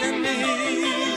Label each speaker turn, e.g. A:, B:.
A: Bill and me.